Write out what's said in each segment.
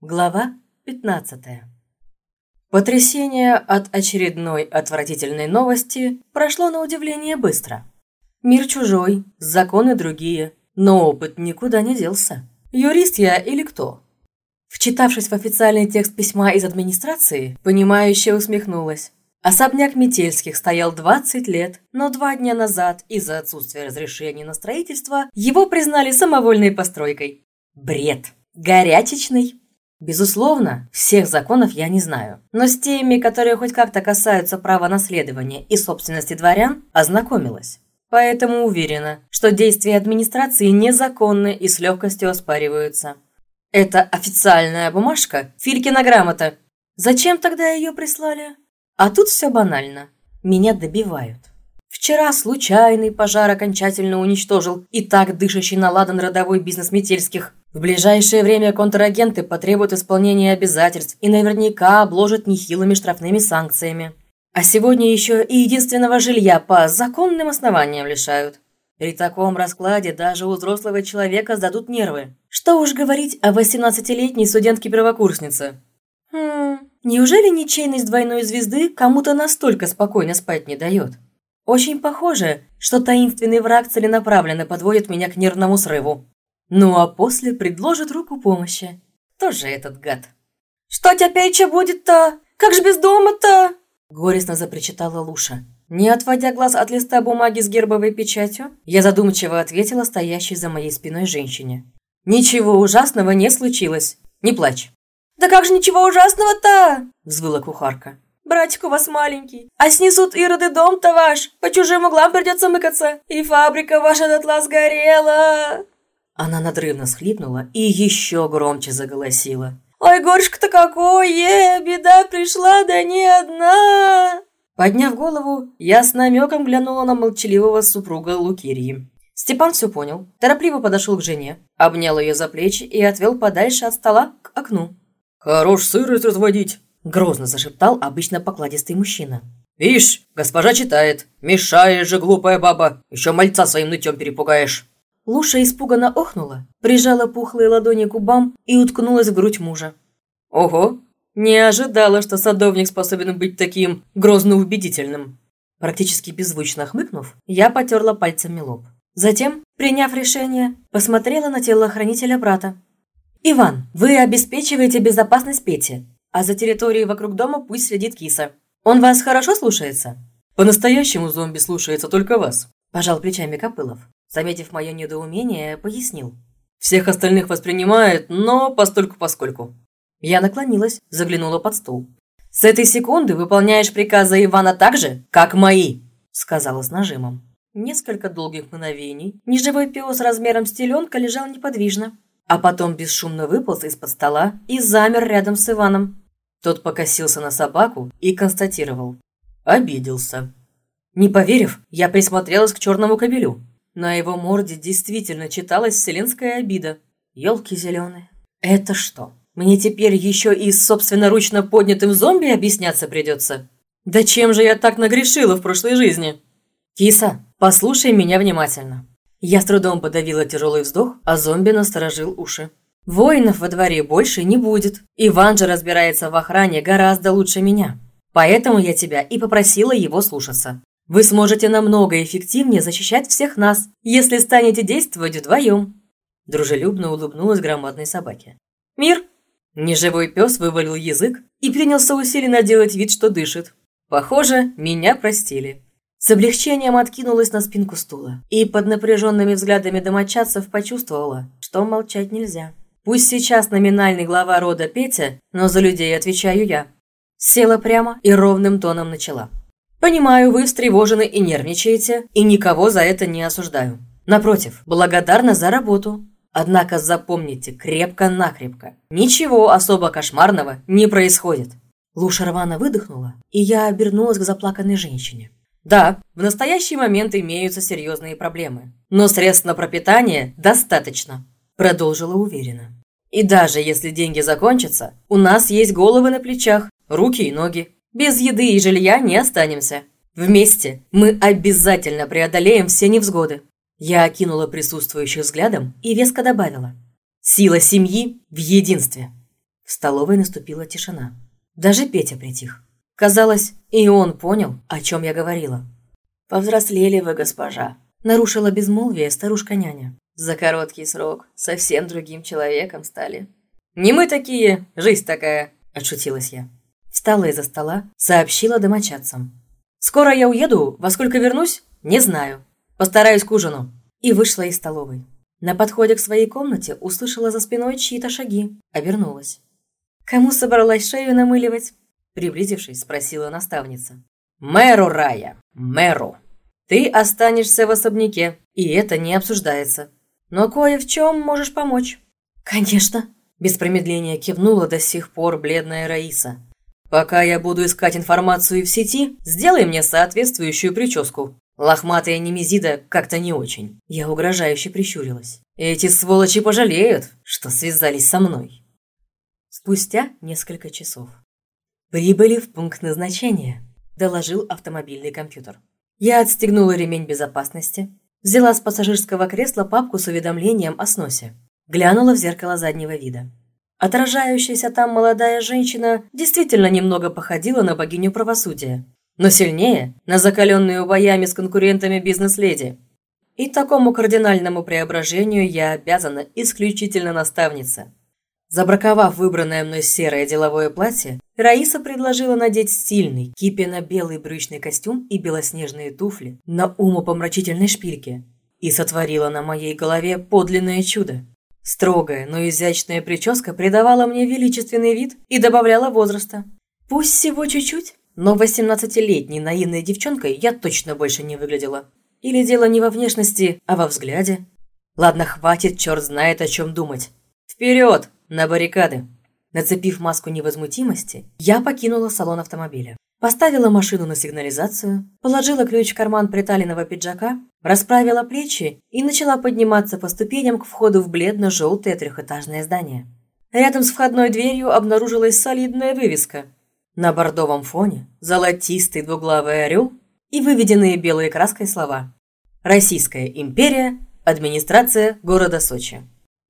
Глава 15 Потрясение от очередной отвратительной новости прошло на удивление быстро. Мир чужой, законы другие, но опыт никуда не делся. Юрист я или кто? Вчитавшись в официальный текст письма из администрации, понимающе усмехнулась. Особняк Метельских стоял 20 лет, но два дня назад из-за отсутствия разрешения на строительство его признали самовольной постройкой. Бред. Горячечный. Безусловно, всех законов я не знаю, но с теми, которые хоть как-то касаются права наследования и собственности дворян, ознакомилась. Поэтому уверена, что действия администрации незаконны и с легкостью оспариваются. Это официальная бумажка, Филькина грамота. Зачем тогда ее прислали? А тут все банально. Меня добивают. Вчера случайный пожар окончательно уничтожил и так дышащий на ладан родовой бизнес Метельских. В ближайшее время контрагенты потребуют исполнения обязательств и наверняка обложат нехилыми штрафными санкциями. А сегодня еще и единственного жилья по законным основаниям лишают. При таком раскладе даже у взрослого человека сдадут нервы. Что уж говорить о 18-летней студентке-первокурснице. Хм, неужели ничейность двойной звезды кому-то настолько спокойно спать не дает? Очень похоже, что таинственный враг целенаправленно подводит меня к нервному срыву. Ну а после предложит руку помощи. Тоже этот гад. «Что теперь будет-то? Как же без дома-то?» Горестно запричитала Луша. Не отводя глаз от листа бумаги с гербовой печатью, я задумчиво ответила стоящей за моей спиной женщине. «Ничего ужасного не случилось. Не плачь». «Да как же ничего ужасного-то?» – взвыла кухарка. «Братик у вас маленький, а снесут ироды дом-то ваш, по чужим углам придется мыкаться, и фабрика ваша дотла сгорела!» Она надрывно схлипнула и еще громче заголосила. «Ой, горшка-то какое! Беда пришла, да не одна!» Подняв голову, я с намеком глянула на молчаливого супруга Лукирьи. Степан все понял, торопливо подошел к жене, обнял ее за плечи и отвел подальше от стола к окну. «Хорош сырость разводить!» – грозно зашептал обычно покладистый мужчина. «Вишь, госпожа читает. Мешаешь же, глупая баба. Еще мальца своим нытьем перепугаешь». Луша испуганно охнула, прижала пухлые ладони к губам и уткнулась в грудь мужа. «Ого! Не ожидала, что садовник способен быть таким грозно убедительным!» Практически беззвучно хмыкнув, я потерла пальцами лоб. Затем, приняв решение, посмотрела на телохранителя брата. «Иван, вы обеспечиваете безопасность Пети, а за территорией вокруг дома пусть следит киса. Он вас хорошо слушается?» «По-настоящему зомби слушается только вас», – пожал плечами Копылов. Заметив мое недоумение, пояснил. «Всех остальных воспринимает, но постольку-поскольку». Я наклонилась, заглянула под стол. «С этой секунды выполняешь приказы Ивана так же, как мои», – сказала с нажимом. Несколько долгих мгновений неживой пес размером с теленка лежал неподвижно, а потом бесшумно выполз из-под стола и замер рядом с Иваном. Тот покосился на собаку и констатировал. Обиделся. Не поверив, я присмотрелась к черному кобелю. На его морде действительно читалась вселенская обида. Елки зеленые. Это что, мне теперь еще и с собственноручно поднятым зомби объясняться придется? Да чем же я так нагрешила в прошлой жизни? Киса, послушай меня внимательно. Я с трудом подавила тяжелый вздох, а зомби насторожил уши. Воинов во дворе больше не будет. Иван же разбирается в охране гораздо лучше меня. Поэтому я тебя и попросила его слушаться. Вы сможете намного эффективнее защищать всех нас, если станете действовать вдвоем. Дружелюбно улыбнулась громадной собаке. Мир! Неживой пес вывалил язык и принялся усиленно делать вид, что дышит. Похоже, меня простили. С облегчением откинулась на спинку стула и под напряженными взглядами домочадцев почувствовала, что молчать нельзя. Пусть сейчас номинальный глава рода Петя, но за людей отвечаю я. Села прямо и ровным тоном начала. Понимаю, вы встревожены и нервничаете, и никого за это не осуждаю. Напротив, благодарна за работу. Однако запомните крепко-накрепко. Ничего особо кошмарного не происходит. Луша рвано выдохнула, и я обернулась к заплаканной женщине. Да, в настоящий момент имеются серьезные проблемы, но средств на пропитание достаточно, продолжила уверенно. И даже если деньги закончатся, у нас есть головы на плечах, руки и ноги. Без еды и жилья не останемся. Вместе мы обязательно преодолеем все невзгоды. Я окинула присутствующих взглядом и веско добавила. Сила семьи в единстве. В столовой наступила тишина. Даже Петя притих. Казалось, и он понял, о чем я говорила. «Повзрослели вы, госпожа», – нарушила безмолвие старушка-няня. «За короткий срок совсем другим человеком стали». «Не мы такие, жизнь такая», – отшутилась я. Встала из-за стола, сообщила домочадцам. «Скоро я уеду, во сколько вернусь, не знаю. Постараюсь к ужину». И вышла из столовой. На подходе к своей комнате услышала за спиной чьи-то шаги, обернулась. «Кому собралась шею намыливать?» Приблизившись, спросила наставница. «Мэру Рая, мэру. Ты останешься в особняке, и это не обсуждается. Но кое в чем можешь помочь». «Конечно», – без промедления кивнула до сих пор бледная Раиса. «Пока я буду искать информацию в сети, сделай мне соответствующую прическу. Лохматая немезида как-то не очень». Я угрожающе прищурилась. «Эти сволочи пожалеют, что связались со мной». Спустя несколько часов. «Прибыли в пункт назначения», – доложил автомобильный компьютер. Я отстегнула ремень безопасности, взяла с пассажирского кресла папку с уведомлением о сносе, глянула в зеркало заднего вида. Отражающаяся там молодая женщина действительно немного походила на богиню правосудия, но сильнее – на закаленную боями с конкурентами бизнес-леди. И такому кардинальному преображению я обязана исключительно наставнице. Забраковав выбранное мной серое деловое платье, Раиса предложила надеть стильный, кипенно-белый брючный костюм и белоснежные туфли на умопомрачительной шпильке и сотворила на моей голове подлинное чудо. Строгая, но изящная прическа придавала мне величественный вид и добавляла возраста. Пусть всего чуть-чуть, но 18-летней наивной девчонкой я точно больше не выглядела. Или дело не во внешности, а во взгляде. Ладно, хватит, черт знает о чем думать. Вперед! На баррикады!» Нацепив маску невозмутимости, я покинула салон автомобиля. Поставила машину на сигнализацию, положила ключ в карман приталенного пиджака, расправила плечи и начала подниматься по ступеням к входу в бледно-желтое трехэтажное здание. Рядом с входной дверью обнаружилась солидная вывеска. На бордовом фоне золотистый двуглавый орел и выведенные белой краской слова «Российская империя, администрация города Сочи».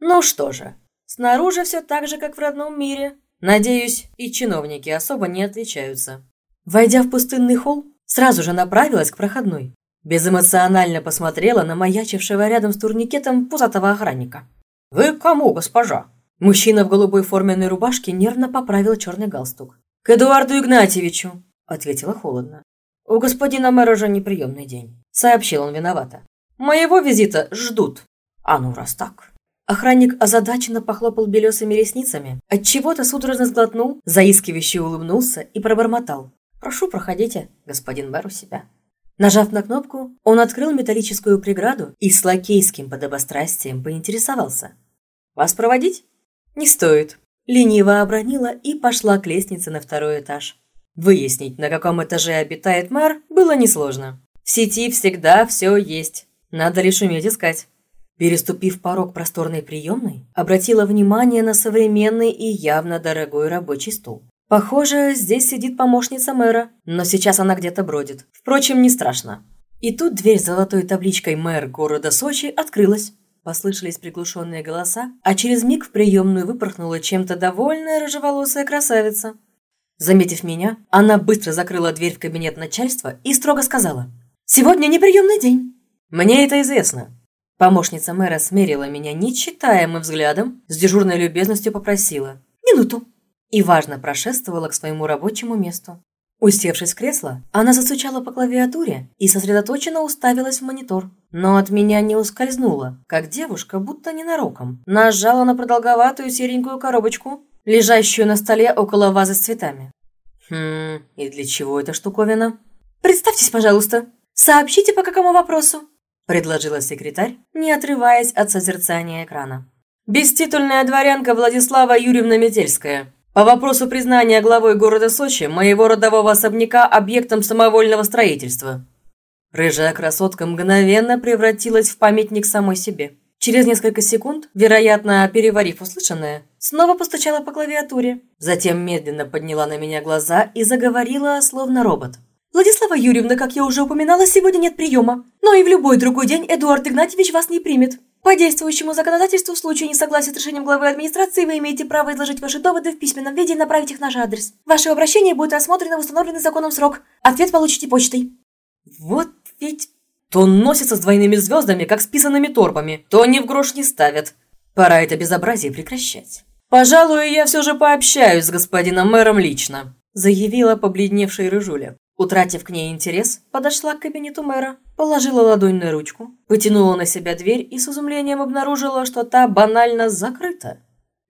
Ну что же, Снаружи все так же, как в родном мире. Надеюсь, и чиновники особо не отличаются. Войдя в пустынный холл, сразу же направилась к проходной. Безэмоционально посмотрела на маячившего рядом с турникетом пузатого охранника. «Вы кому, госпожа?» Мужчина в голубой форменной рубашке нервно поправил черный галстук. «К Эдуарду Игнатьевичу», – ответила холодно. «У господина мэра уже неприемный день», – сообщил он виновато. «Моего визита ждут». «А ну, раз так». Охранник озадаченно похлопал белесыми ресницами, отчего-то судорожно сглотнул, заискивающе улыбнулся и пробормотал. «Прошу, проходите, господин мэр у себя». Нажав на кнопку, он открыл металлическую преграду и с лакейским подобострастием поинтересовался. «Вас проводить?» «Не стоит». Лениво обронила и пошла к лестнице на второй этаж. Выяснить, на каком этаже обитает мэр, было несложно. В сети всегда все есть. Надо лишь уметь искать. Переступив порог просторной приемной, обратила внимание на современный и явно дорогой рабочий стол. Похоже, здесь сидит помощница мэра, но сейчас она где-то бродит. Впрочем, не страшно. И тут дверь с золотой табличкой «Мэр города Сочи» открылась. Послышались приглушенные голоса, а через миг в приемную выпорхнула чем-то довольная рыжеволосая красавица. Заметив меня, она быстро закрыла дверь в кабинет начальства и строго сказала «Сегодня неприемный день». «Мне это известно», Помощница мэра смерила меня нечитаемым взглядом, с дежурной любезностью попросила «Минуту!» и важно прошествовала к своему рабочему месту. Усевшись в кресло, она застучала по клавиатуре и сосредоточенно уставилась в монитор. Но от меня не ускользнула, как девушка, будто ненароком, нажала на продолговатую серенькую коробочку, лежащую на столе около вазы с цветами. «Хм, и для чего эта штуковина?» «Представьтесь, пожалуйста. Сообщите, по какому вопросу?» – предложила секретарь, не отрываясь от созерцания экрана. «Беститульная дворянка Владислава Юрьевна Метельская. По вопросу признания главой города Сочи моего родового особняка объектом самовольного строительства». Рыжая красотка мгновенно превратилась в памятник самой себе. Через несколько секунд, вероятно, переварив услышанное, снова постучала по клавиатуре. Затем медленно подняла на меня глаза и заговорила, словно робот. Владислава Юрьевна, как я уже упоминала, сегодня нет приема. Но и в любой другой день Эдуард Игнатьевич вас не примет. По действующему законодательству, в случае несогласия с решением главы администрации, вы имеете право изложить ваши доводы в письменном виде и направить их в наш адрес. Ваше обращение будет рассмотрено в установленный законом срок. Ответ получите почтой. Вот ведь то носится с двойными звездами, как с писанными торпами, то ни в грош не ставят. Пора это безобразие прекращать. «Пожалуй, я все же пообщаюсь с господином мэром лично», заявила побледневшая Рыжуля. Утратив к ней интерес, подошла к кабинету мэра, положила ладонь на ручку, потянула на себя дверь и с изумлением обнаружила, что та банально закрыта.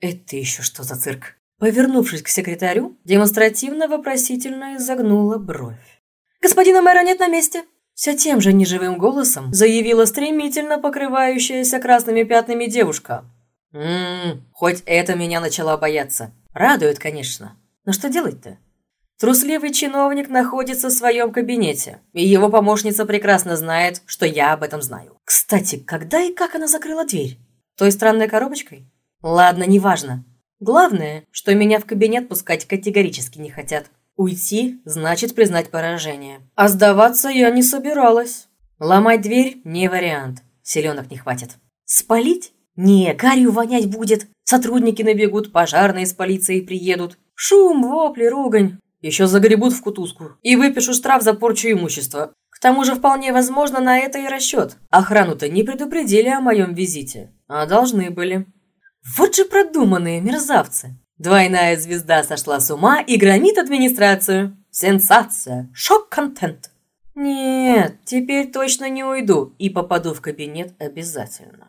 Это еще что за цирк? Повернувшись к секретарю, демонстративно вопросительно изогнула бровь. «Господина мэра нет на месте!» Все тем же неживым голосом заявила стремительно покрывающаяся красными пятнами девушка. «Ммм, хоть это меня начала бояться. Радует, конечно. Но что делать-то?» Трусливый чиновник находится в своем кабинете, и его помощница прекрасно знает, что я об этом знаю. Кстати, когда и как она закрыла дверь? Той странной коробочкой? Ладно, неважно. Главное, что меня в кабинет пускать категорически не хотят. Уйти значит признать поражение. А сдаваться я не собиралась. Ломать дверь – не вариант. Селенок не хватит. Спалить? Не, гарью вонять будет. Сотрудники набегут, пожарные с полицией приедут. Шум, вопли, ругань. Еще загребут в кутузку и выпишу штраф за порчу имущества. К тому же вполне возможно на это и расчет. Охрану-то не предупредили о моем визите, а должны были. Вот же продуманные мерзавцы. Двойная звезда сошла с ума и громит администрацию. Сенсация, шок-контент. Нет, теперь точно не уйду и попаду в кабинет обязательно.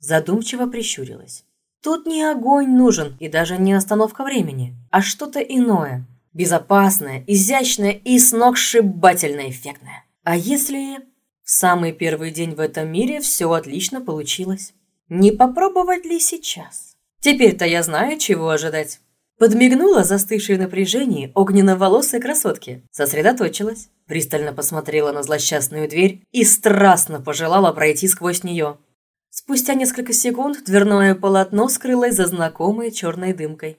Задумчиво прищурилась. Тут не огонь нужен и даже не остановка времени, а что-то иное. Безопасная, изящная и сногсшибательно эффектная. А если в самый первый день в этом мире все отлично получилось? Не попробовать ли сейчас? Теперь-то я знаю, чего ожидать. Подмигнула застывшей в напряжении огненно-волосой красотке, сосредоточилась, пристально посмотрела на злосчастную дверь и страстно пожелала пройти сквозь нее. Спустя несколько секунд дверное полотно скрылось за знакомой черной дымкой.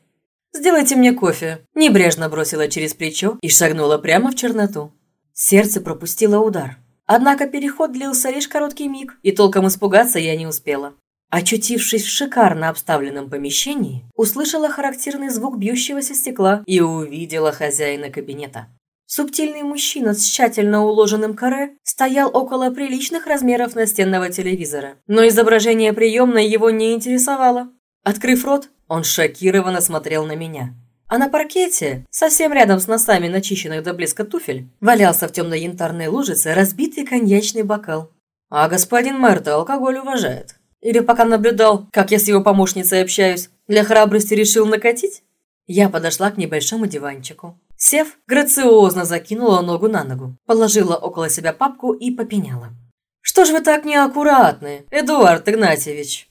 «Сделайте мне кофе», – небрежно бросила через плечо и шагнула прямо в черноту. Сердце пропустило удар. Однако переход длился лишь короткий миг, и толком испугаться я не успела. Очутившись в шикарно обставленном помещении, услышала характерный звук бьющегося стекла и увидела хозяина кабинета. Субтильный мужчина с тщательно уложенным каре стоял около приличных размеров настенного телевизора, но изображение приемной его не интересовало. Открыв рот, он шокированно смотрел на меня. А на паркете, совсем рядом с носами начищенных до блеска туфель, валялся в темно-янтарной лужице разбитый коньячный бокал. А господин мэр-то алкоголь уважает. Или пока наблюдал, как я с его помощницей общаюсь, для храбрости решил накатить? Я подошла к небольшому диванчику. Сев, грациозно закинула ногу на ногу, положила около себя папку и попеняла. «Что ж вы так неаккуратны, Эдуард Игнатьевич?»